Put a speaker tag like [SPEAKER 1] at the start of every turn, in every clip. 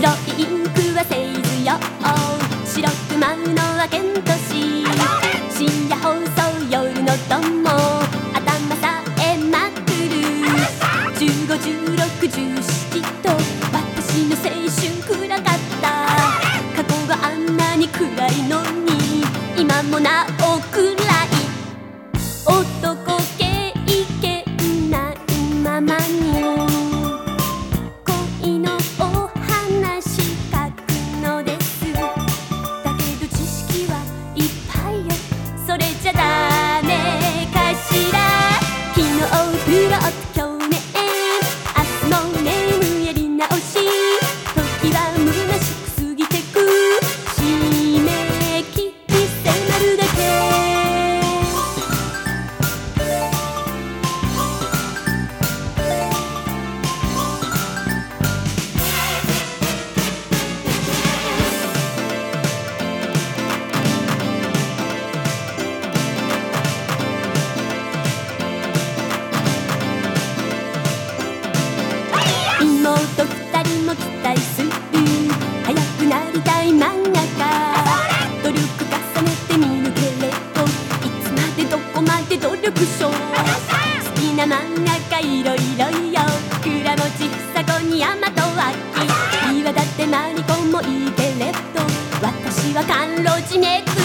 [SPEAKER 1] 黒いインクは製図よ白く舞うのはケントシー深夜放送夜のどんも頭さえまくる151617と私の青春暗かった。過去があんなに暗いのに。今もなお暗い。真ん中いろいろいよ倉持さ子に大和き岩立てマリコもいいけれど。私は甘露地めく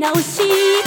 [SPEAKER 1] 闹心。